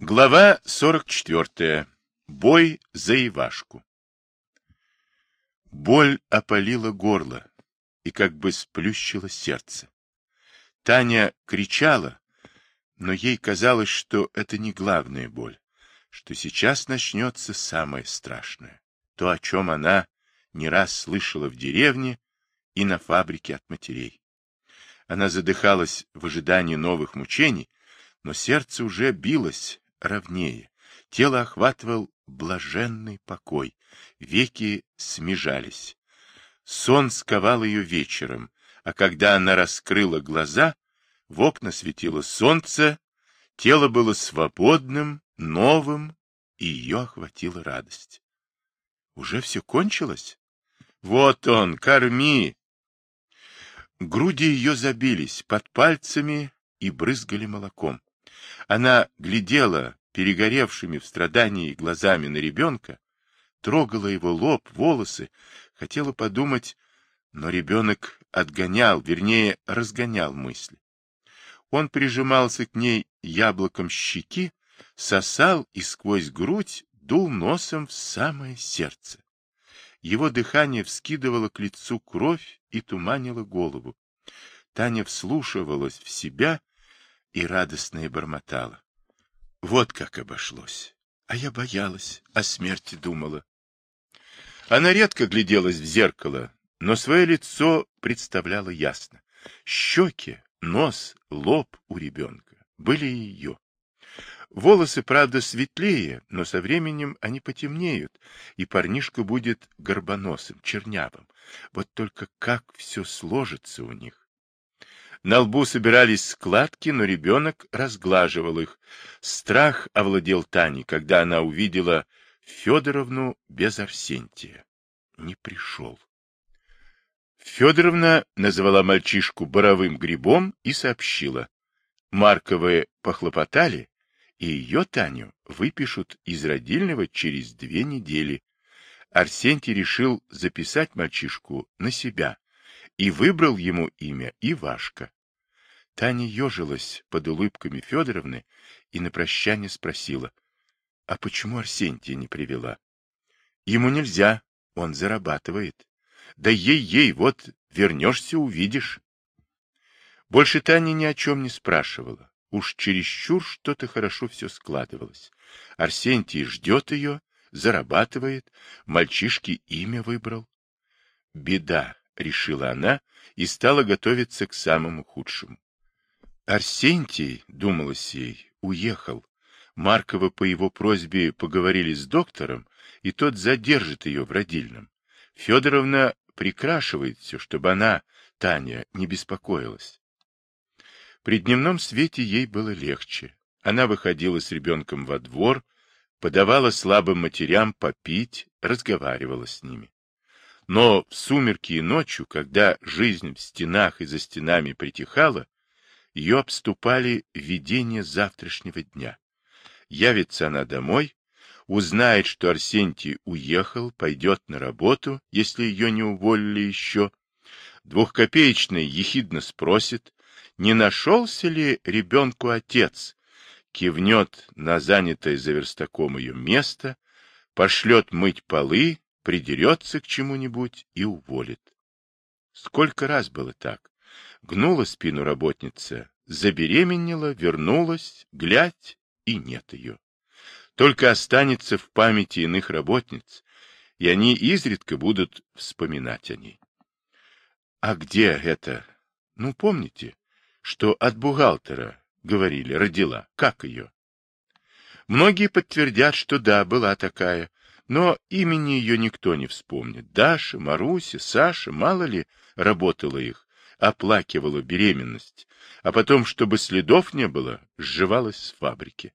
Глава 44. Бой за Ивашку. Боль опалила горло и как бы сплющила сердце. Таня кричала, но ей казалось, что это не главная боль, что сейчас начнется самое страшное, то, о чем она не раз слышала в деревне и на фабрике от матерей. Она задыхалась в ожидании новых мучений, но сердце уже билось ровнее, тело охватывал блаженный покой, веки смежались. Сон сковал ее вечером, а когда она раскрыла глаза, в окна светило солнце, тело было свободным, новым, и ее охватила радость. Уже все кончилось? Вот он, корми! Груди ее забились под пальцами и брызгали молоком. Она глядела перегоревшими в страдании глазами на ребенка, трогала его лоб, волосы, хотела подумать, но ребенок отгонял, вернее, разгонял мысли. Он прижимался к ней яблоком щеки, сосал и сквозь грудь дул носом в самое сердце. Его дыхание вскидывало к лицу кровь и туманило голову. Таня вслушивалась в себя и радостно бормотала. Вот как обошлось. А я боялась, о смерти думала. Она редко гляделась в зеркало, но свое лицо представляла ясно. Щеки, нос, лоб у ребенка были ее. Волосы, правда, светлее, но со временем они потемнеют, и парнишка будет горбоносым, чернявым. Вот только как все сложится у них. На лбу собирались складки, но ребенок разглаживал их. Страх овладел Таней, когда она увидела Федоровну без Арсентия. Не пришел. Федоровна назвала мальчишку боровым грибом и сообщила. Марковы похлопотали, и ее Таню выпишут из родильного через две недели. Арсентий решил записать мальчишку на себя и выбрал ему имя Ивашка. Таня ежилась под улыбками Федоровны и на прощание спросила, а почему Арсентия не привела? Ему нельзя, он зарабатывает. Да ей-ей, вот вернешься, увидишь. Больше Таня ни о чем не спрашивала. Уж чересчур что-то хорошо все складывалось. Арсентий ждет ее, зарабатывает, мальчишке имя выбрал. Беда, решила она и стала готовиться к самому худшему. Арсентий, думалось ей, уехал. Маркова по его просьбе поговорили с доктором, и тот задержит ее в родильном. Федоровна прикрашивает все, чтобы она, Таня, не беспокоилась. При дневном свете ей было легче. Она выходила с ребенком во двор, подавала слабым матерям попить, разговаривала с ними. Но в сумерки и ночью, когда жизнь в стенах и за стенами притихала, ее обступали видения завтрашнего дня. Явится она домой, узнает, что Арсентий уехал, пойдет на работу, если ее не уволили еще. Двухкопеечный ехидно спросит, не нашелся ли ребенку отец, кивнет на занятое за верстаком ее место, пошлет мыть полы, придерется к чему-нибудь и уволит. Сколько раз было так? Гнула спину работница, забеременела, вернулась, глядь, и нет ее. Только останется в памяти иных работниц, и они изредка будут вспоминать о ней. А где это? Ну, помните, что от бухгалтера, говорили, родила. Как ее? Многие подтвердят, что да, была такая, но имени ее никто не вспомнит. Даша, Маруся, Саша, мало ли, работала их оплакивала беременность, а потом, чтобы следов не было, сживалась с фабрики.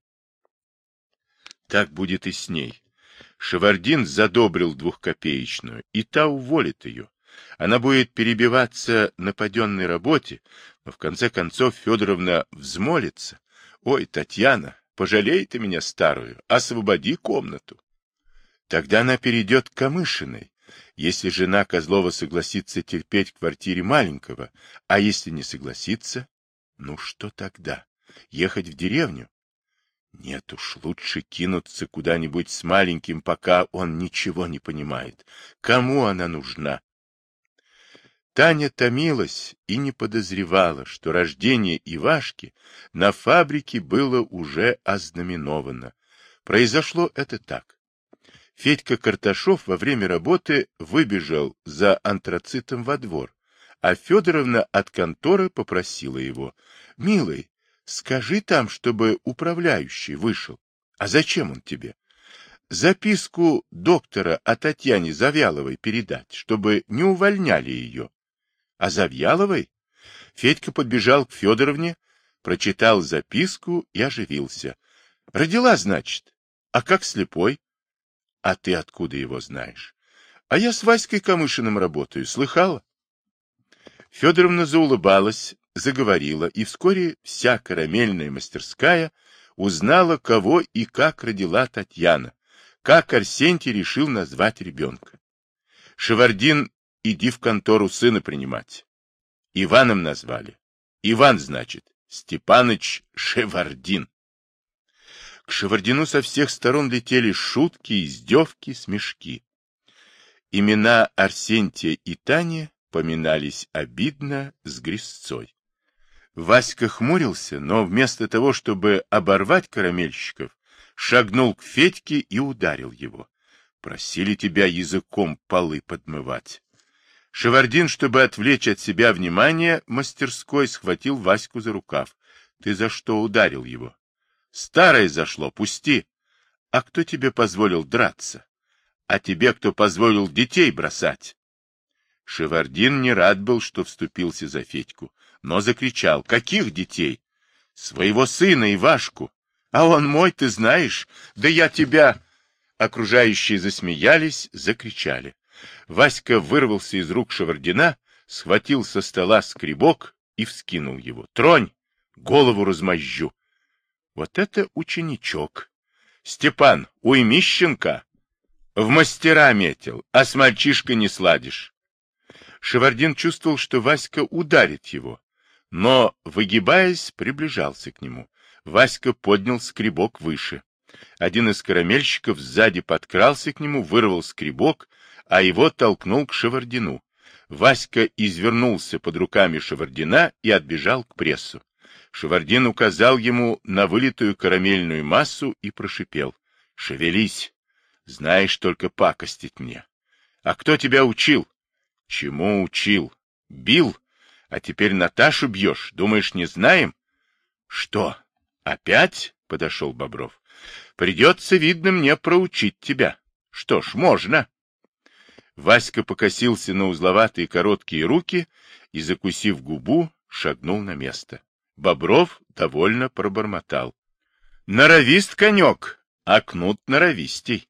Так будет и с ней. Шевардин задобрил двухкопеечную, и та уволит ее. Она будет перебиваться на паденной работе, но в конце концов Федоровна взмолится. «Ой, Татьяна, пожалей ты меня старую, освободи комнату». Тогда она перейдет к Камышиной, если жена Козлова согласится терпеть в квартире маленького, а если не согласится, ну что тогда? Ехать в деревню? Нет уж, лучше кинуться куда-нибудь с маленьким, пока он ничего не понимает. Кому она нужна? Таня томилась и не подозревала, что рождение Ивашки на фабрике было уже ознаменовано. Произошло это так. Федька Карташов во время работы выбежал за антрацитом во двор, а Федоровна от конторы попросила его. — Милый, скажи там, чтобы управляющий вышел. А зачем он тебе? Записку доктора о Татьяне Завьяловой передать, чтобы не увольняли ее. А Завьяловой? Федька подбежал к Федоровне, прочитал записку и оживился. Родила, значит. А как слепой? А ты откуда его знаешь? А я с Васькой Камышиным работаю, слыхала? Федоровна заулыбалась, заговорила, и вскоре вся карамельная мастерская узнала, кого и как родила Татьяна, как Арсентий решил назвать ребенка. Шевардин, иди в контору сына принимать. Иваном назвали. Иван, значит, Степаныч Шевардин. К Шевардину со всех сторон летели шутки, издевки, смешки. Имена Арсентия и Тани поминались обидно с грязцой. Васька хмурился, но вместо того, чтобы оборвать карамельщиков, шагнул к Федьке и ударил его. Просили тебя языком полы подмывать. Шевардин, чтобы отвлечь от себя внимание, мастерской схватил Ваську за рукав. Ты за что ударил его? Старое зашло, пусти. А кто тебе позволил драться? А тебе кто позволил детей бросать? Шевардин не рад был, что вступился за Федьку, но закричал. Каких детей? Своего сына Ивашку. А он мой, ты знаешь? Да я тебя... Окружающие засмеялись, закричали. Васька вырвался из рук Шевардина, схватил со стола скребок и вскинул его. Тронь! Голову размозжу. Вот это ученичок. Степан, уйми щенка. В мастера метил, а с мальчишкой не сладишь. Шевардин чувствовал, что Васька ударит его, но, выгибаясь, приближался к нему. Васька поднял скребок выше. Один из карамельщиков сзади подкрался к нему, вырвал скребок, а его толкнул к Шевардину. Васька извернулся под руками Шевардина и отбежал к прессу. Шевардин указал ему на вылитую карамельную массу и прошипел. — Шевелись! Знаешь только пакостить мне. А кто тебя учил? — Чему учил? Бил? А теперь Наташу бьешь. Думаешь, не знаем? — Что? Опять? — подошел Бобров. — Придется, видно, мне проучить тебя. Что ж, можно. Васька покосился на узловатые короткие руки и, закусив губу, шагнул на место. Бобров довольно пробормотал. Норовист конек, а кнут норовистей.